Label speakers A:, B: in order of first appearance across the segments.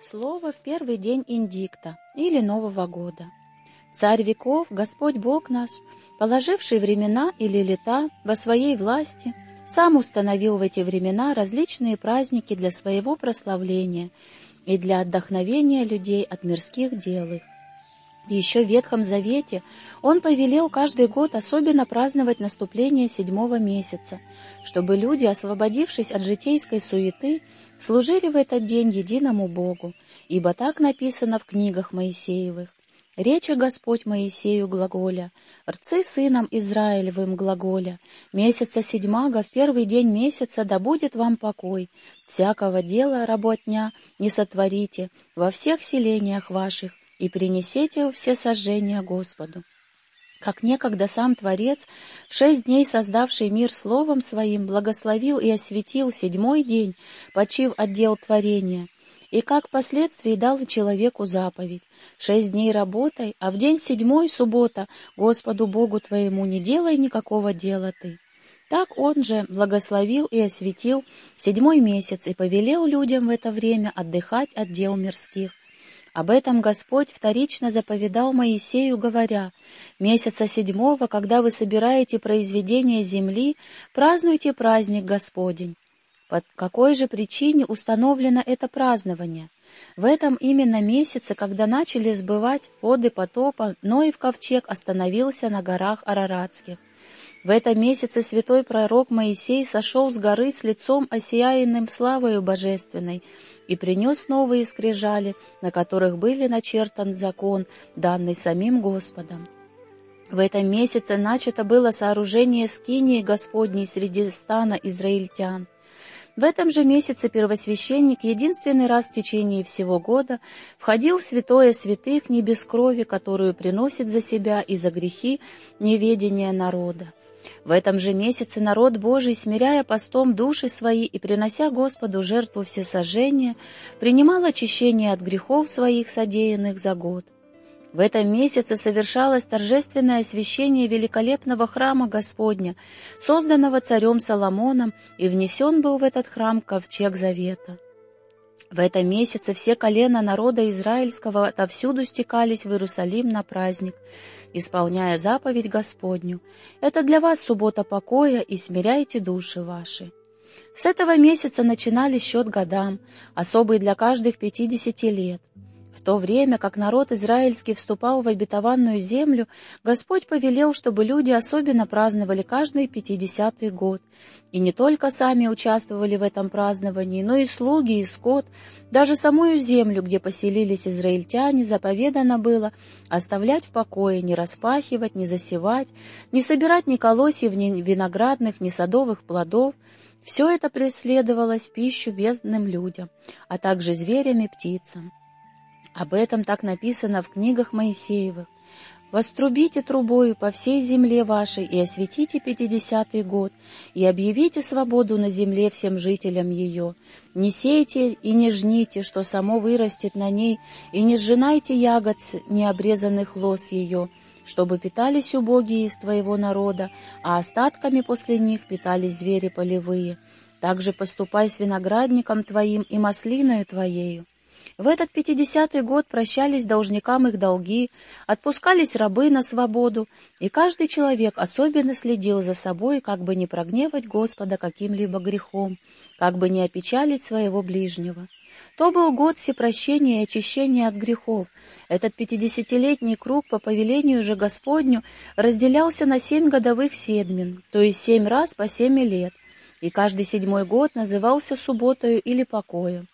A: Слово в первый день индикта или Нового года. Царь веков, Господь Бог наш, положивший времена или лета во своей власти, сам установил в эти времена различные праздники для своего прославления и для отдохновения людей от мирских дел их. Еще в Ветхом Завете он повелел каждый год особенно праздновать наступление седьмого месяца, чтобы люди, освободившись от житейской суеты, служили в этот день единому Богу, ибо так написано в книгах Моисеевых. Речи Господь Моисею глаголя, рцы сынам Израилевым глаголя, месяца седьмага в первый день месяца да будет вам покой, всякого дела работня не сотворите во всех селениях ваших, и принесете все сожжения Господу. Как некогда сам Творец, в шесть дней создавший мир словом своим, благословил и осветил седьмой день, почив отдел творения, и как впоследствии дал человеку заповедь. Шесть дней работай, а в день седьмой, суббота, Господу Богу твоему не делай никакого дела ты. Так он же благословил и осветил седьмой месяц и повелел людям в это время отдыхать от дел мирских. Об этом Господь вторично заповедал Моисею, говоря, «Месяца седьмого, когда вы собираете произведение земли, празднуйте праздник Господень». По какой же причине установлено это празднование? В этом именно месяце, когда начали сбывать воды потопа, Ноев ковчег остановился на горах Араратских. В этом месяце святой пророк Моисей сошел с горы с лицом осияянным славою божественной и принес новые скрижали, на которых были начертан закон, данный самим Господом. В этом месяце начато было сооружение скинии Господней среди стана израильтян. В этом же месяце первосвященник единственный раз в течение всего года входил в святое святых не без крови, которую приносит за себя и за грехи неведения народа. В этом же месяце народ Божий, смиряя постом души свои и принося Господу жертву всесожжения, принимал очищение от грехов своих, содеянных за год. В этом месяце совершалось торжественное освящение великолепного храма Господня, созданного царем Соломоном, и внесен был в этот храм ковчег завета. В этом месяце все колена народа израильского отовсюду стекались в Иерусалим на праздник, исполняя заповедь Господню. Это для вас суббота покоя, и смиряйте души ваши. С этого месяца начинали счет годам, особый для каждых пятидесяти лет. В то время, как народ израильский вступал в обетованную землю, Господь повелел, чтобы люди особенно праздновали каждый пятидесятый год. И не только сами участвовали в этом праздновании, но и слуги, и скот, даже самую землю, где поселились израильтяне, заповедано было оставлять в покое, не распахивать, не засевать, не собирать ни колосьев, ни виноградных, ни садовых плодов. Все это преследовалось пищу бездным людям, а также зверям и птицам. Об этом так написано в книгах Моисеевых. «Вострубите трубою по всей земле вашей и осветите пятидесятый год, и объявите свободу на земле всем жителям ее. Не сейте и не жните, что само вырастет на ней, и не сжинайте ягод необрезанных лос ее, чтобы питались убогие из твоего народа, а остатками после них питались звери полевые. Также поступай с виноградником твоим и маслиною твоею». В этот пятидесятый год прощались должникам их долги, отпускались рабы на свободу, и каждый человек особенно следил за собой, как бы не прогневать Господа каким-либо грехом, как бы не опечалить своего ближнего. То был год всепрощения и очищения от грехов. Этот пятидесятилетний круг по повелению же Господню разделялся на семь годовых седмин, то есть семь раз по семь лет, и каждый седьмой год назывался субботою или покоем.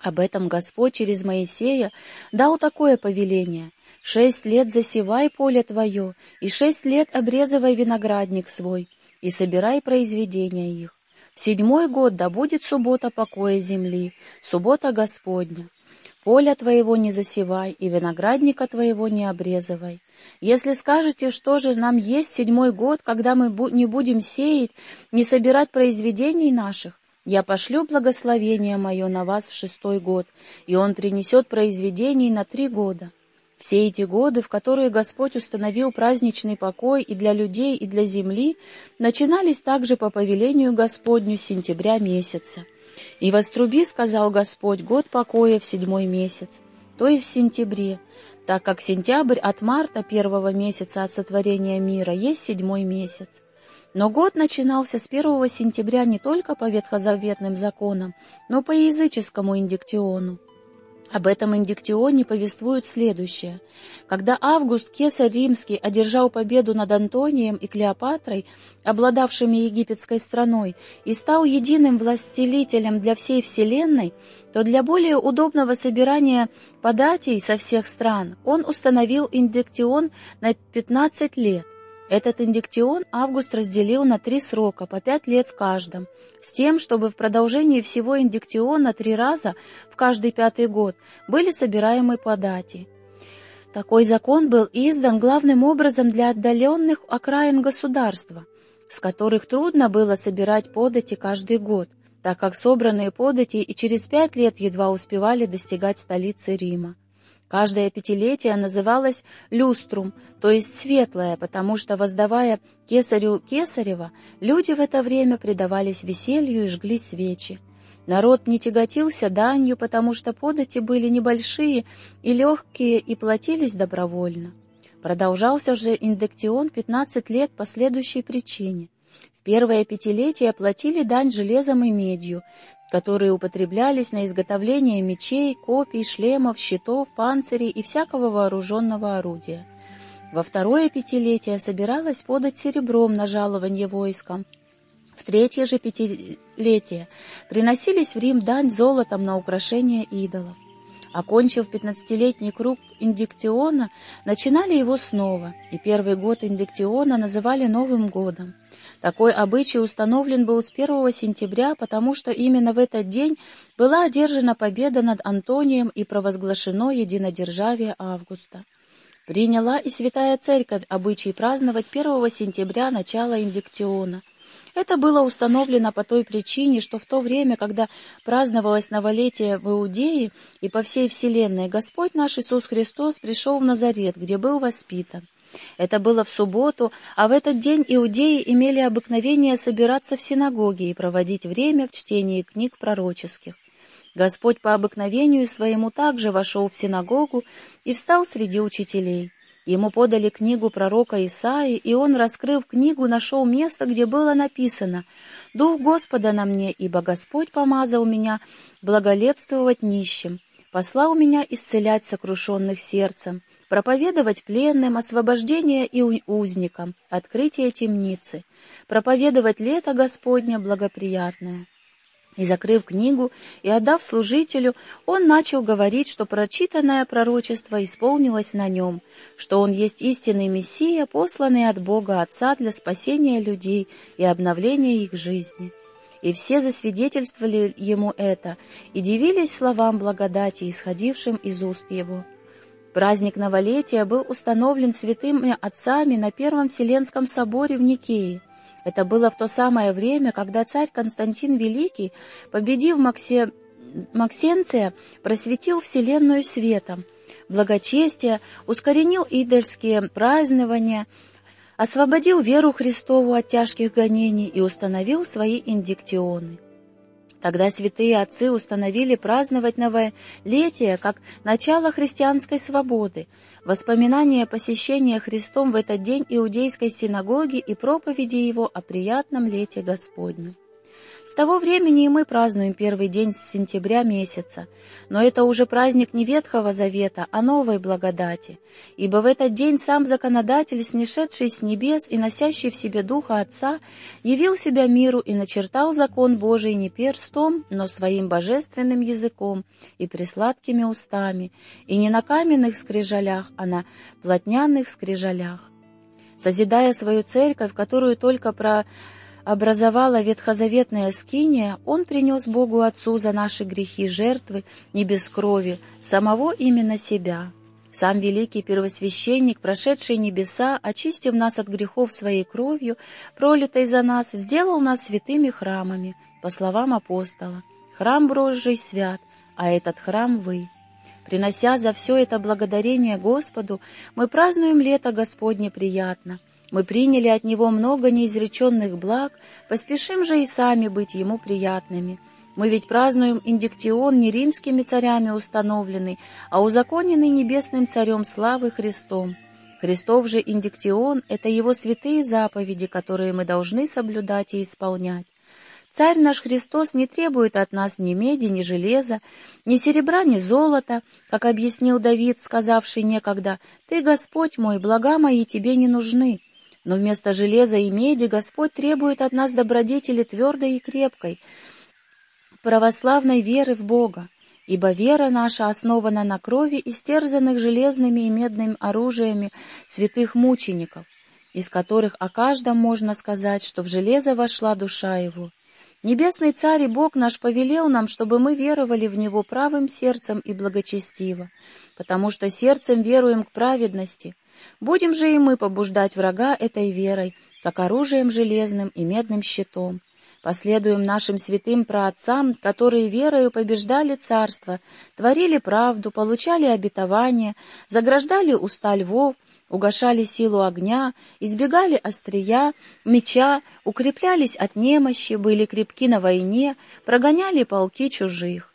A: Об этом Господь через Моисея дал такое повеление. «Шесть лет засевай поле твое, и шесть лет обрезывай виноградник свой, и собирай произведения их. В седьмой год да будет суббота покоя земли, суббота Господня. Поля твоего не засевай, и виноградника твоего не обрезывай. Если скажете, что же нам есть седьмой год, когда мы не будем сеять, не собирать произведений наших, я пошлю благословение мое на вас в шестой год, и он принесет произведений на три года. Все эти годы, в которые Господь установил праздничный покой и для людей, и для земли, начинались также по повелению Господню с сентября месяца. «И воструби, — сказал Господь, — год покоя в седьмой месяц, то есть в сентябре, так как сентябрь от марта первого месяца от сотворения мира есть седьмой месяц. Но год начинался с первого сентября не только по ветхозаветным законам, но по языческому индиктиону. Об этом индиктионе повествуют следующее. Когда Август, кесарь римский, одержал победу над Антонием и Клеопатрой, обладавшими египетской страной, и стал единым властелителем для всей вселенной, то для более удобного собирания податей со всех стран он установил индиктион на 15 лет. Этот индиктион Август разделил на три срока, по пять лет в каждом, с тем, чтобы в продолжении всего индиктиона три раза в каждый пятый год были собираемы по дате. Такой закон был издан главным образом для отдаленных окраин государства, с которых трудно было собирать подати каждый год, так как собранные подати и через пять лет едва успевали достигать столицы Рима. Каждое пятилетие называлось люструм, то есть светлое, потому что, воздавая кесарю кесарева, люди в это время предавались веселью и жгли свечи. Народ не тяготился данью, потому что подати были небольшие и легкие и платились добровольно. Продолжался же индектион 15 лет по следующей причине. Первое пятилетие платили дань железом и медью, которые употреблялись на изготовление мечей, копий, шлемов, щитов, панцирей и всякого вооруженного орудия. Во второе пятилетие собиралось подать серебром на жалование войскам. В третье же пятилетие приносились в Рим дань золотом на украшение идолов. Окончив пятнадцатилетний круг индиктиона, начинали его снова, и первый год индиктиона называли Новым годом. Такой обычай установлен был с 1 сентября, потому что именно в этот день была одержана победа над Антонием и провозглашено единодержавие Августа. Приняла и Святая Церковь обычай праздновать 1 сентября начало индиктиона. Это было установлено по той причине, что в то время, когда праздновалось новолетие в Иудее и по всей вселенной, Господь наш Иисус Христос пришел в Назарет, где был воспитан. Это было в субботу, а в этот день иудеи имели обыкновение собираться в синагоге и проводить время в чтении книг пророческих. Господь по обыкновению своему также вошел в синагогу и встал среди учителей. Ему подали книгу пророка Исаии, и он, раскрыв книгу, нашел место, где было написано «Дух Господа на мне, ибо Господь помазал меня благолепствовать нищим, послал меня исцелять сокрушенных сердцем, проповедовать пленным освобождение и узникам, открытие темницы, проповедовать лето Господне благоприятное. И, закрыв книгу и отдав служителю, он начал говорить, что прочитанное пророчество исполнилось на нем, что он есть истинный Мессия, посланный от Бога Отца для спасения людей и обновления их жизни. И все засвидетельствовали ему это и дивились словам благодати, исходившим из уст его. Праздник новолетия был установлен святыми отцами на Первом Вселенском соборе в Никее. Это было в то самое время, когда царь Константин Великий, победив Максе... Максенция, просветил Вселенную светом. Благочестие ускоренил идольские празднования, освободил веру Христову от тяжких гонений и установил свои индиктионы. Тогда святые отцы установили праздновать новолетие как начало христианской свободы, воспоминание посещения Христом в этот день иудейской синагоги и проповеди его о приятном лете Господнем. С того времени и мы празднуем первый день сентября месяца, но это уже праздник не Ветхого Завета, а новой благодати, ибо в этот день сам законодатель, снишедший с небес и носящий в себе Духа Отца, явил себя миру и начертал закон Божий не перстом, но своим божественным языком и присладкими устами, и не на каменных скрижалях, а на плотняных скрижалях. Созидая свою церковь, которую только про образовала ветхозаветная скиния, он принес Богу Отцу за наши грехи жертвы не без крови, самого именно себя. Сам великий первосвященник, прошедший небеса, очистив нас от грехов своей кровью, пролитой за нас, сделал нас святыми храмами, по словам апостола. Храм Божий свят, а этот храм вы. Принося за все это благодарение Господу, мы празднуем лето Господне приятно — мы приняли от Него много неизреченных благ, поспешим же и сами быть Ему приятными. Мы ведь празднуем индиктион не римскими царями установленный, а узаконенный небесным царем славы Христом. Христов же индиктион — это его святые заповеди, которые мы должны соблюдать и исполнять. Царь наш Христос не требует от нас ни меди, ни железа, ни серебра, ни золота, как объяснил Давид, сказавший некогда, «Ты, Господь мой, блага мои тебе не нужны». Но вместо железа и меди Господь требует от нас добродетели твердой и крепкой, православной веры в Бога, ибо вера наша основана на крови истерзанных железными и медными оружиями святых мучеников, из которых о каждом можно сказать, что в железо вошла душа его. Небесный Царь и Бог наш повелел нам, чтобы мы веровали в Него правым сердцем и благочестиво, потому что сердцем веруем к праведности. Будем же и мы побуждать врага этой верой, как оружием железным и медным щитом. Последуем нашим святым праотцам, которые верою побеждали царство, творили правду, получали обетование, заграждали уста львов, угошали силу огня, избегали острия, меча, укреплялись от немощи, были крепки на войне, прогоняли полки чужих.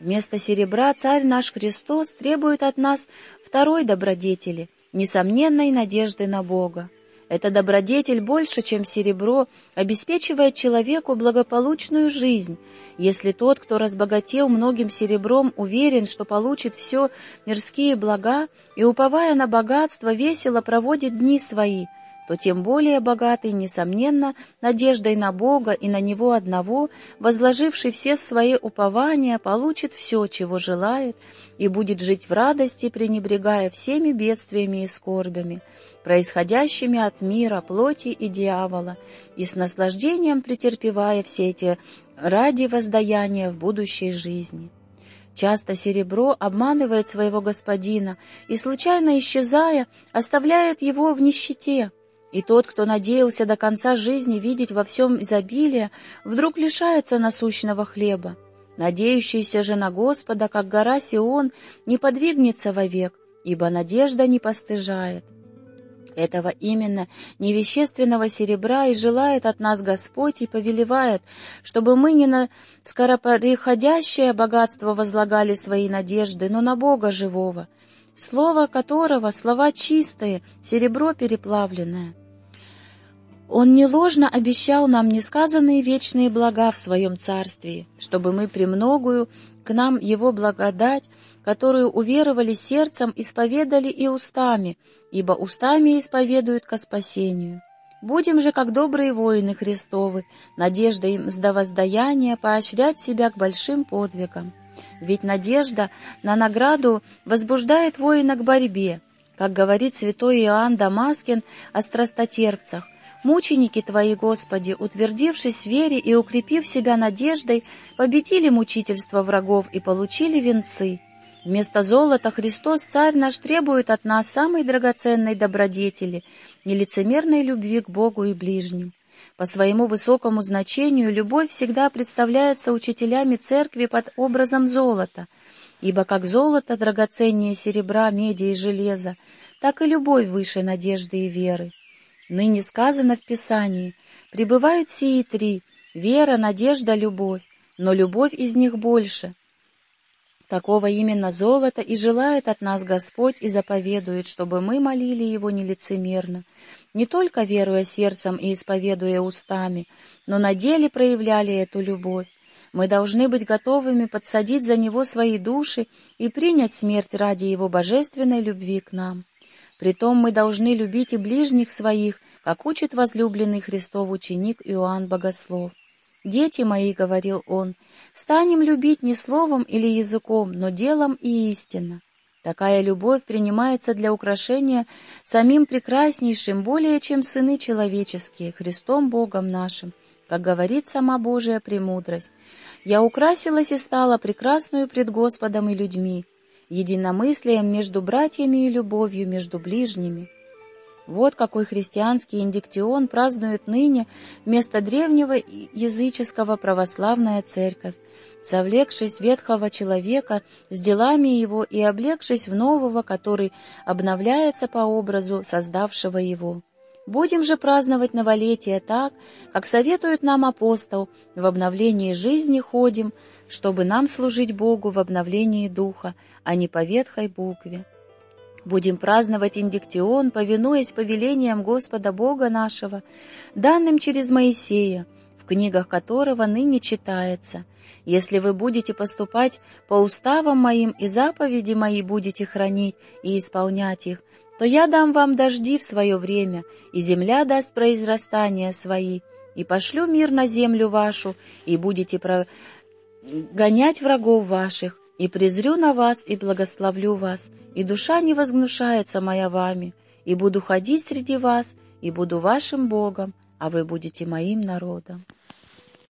A: Вместо серебра царь наш Христос требует от нас второй добродетели, несомненной надежды на Бога. Эта добродетель больше, чем серебро, обеспечивает человеку благополучную жизнь. Если тот, кто разбогател многим серебром, уверен, что получит все мирские блага, и, уповая на богатство, весело проводит дни свои, то тем более богатый, несомненно, надеждой на Бога и на Него одного, возложивший все свои упования, получит все, чего желает, и будет жить в радости, пренебрегая всеми бедствиями и скорбями происходящими от мира, плоти и дьявола, и с наслаждением претерпевая все эти ради воздаяния в будущей жизни. Часто серебро обманывает своего господина и, случайно исчезая, оставляет его в нищете. И тот, кто надеялся до конца жизни видеть во всем изобилие, вдруг лишается насущного хлеба. Надеющийся же на Господа, как гора Сион, не подвигнется вовек, ибо надежда не постыжает. Этого именно невещественного серебра и желает от нас Господь и повелевает, чтобы мы не на скороприходящее богатство возлагали свои надежды, но на Бога живого, слово которого — слова чистые, серебро переплавленное. Он не ложно обещал нам несказанные вечные блага в своем царстве, чтобы мы премногую к нам его благодать, которую уверовали сердцем, исповедали и устами, ибо устами исповедуют ко спасению. Будем же, как добрые воины Христовы, надеждой им с воздаяния поощрять себя к большим подвигам. Ведь надежда на награду возбуждает воина к борьбе, как говорит святой Иоанн Дамаскин о страстотерпцах, Мученики Твои, Господи, утвердившись в вере и укрепив себя надеждой, победили мучительство врагов и получили венцы. Вместо золота Христос, Царь наш, требует от нас самой драгоценной добродетели, нелицемерной любви к Богу и ближним. По своему высокому значению любовь всегда представляется учителями церкви под образом золота, ибо как золото драгоценнее серебра, меди и железа, так и любовь выше надежды и веры. Ныне сказано в Писании, пребывают сии три — вера, надежда, любовь, но любовь из них больше. Такого именно золота и желает от нас Господь и заповедует, чтобы мы молили Его нелицемерно, не только веруя сердцем и исповедуя устами, но на деле проявляли эту любовь. Мы должны быть готовыми подсадить за Него свои души и принять смерть ради Его божественной любви к нам. Притом мы должны любить и ближних своих, как учит возлюбленный Христов ученик Иоанн Богослов. «Дети мои», — говорил он, — «станем любить не словом или языком, но делом и истинно». Такая любовь принимается для украшения самим прекраснейшим, более чем сыны человеческие, Христом Богом нашим, как говорит сама Божия премудрость. «Я украсилась и стала прекрасную пред Господом и людьми, единомыслием между братьями и любовью между ближними. Вот какой христианский индиктион празднует ныне вместо древнего языческого православная церковь, совлекшись ветхого человека с делами его и облегшись в нового, который обновляется по образу создавшего его. Будем же праздновать новолетие так, как советует нам апостол, в обновлении жизни ходим, чтобы нам служить Богу в обновлении духа, а не по ветхой букве. Будем праздновать индиктион, повинуясь повелениям Господа Бога нашего, данным через Моисея, в книгах которого ныне читается. Если вы будете поступать по уставам моим и заповеди мои будете хранить и исполнять их, то я дам вам дожди в свое время, и земля даст произрастания свои, и пошлю мир на землю вашу, и будете прогонять врагов ваших, и презрю на вас, и благословлю вас, и душа не возгнушается моя вами, и буду ходить среди вас, и буду вашим Богом, а вы будете моим народом.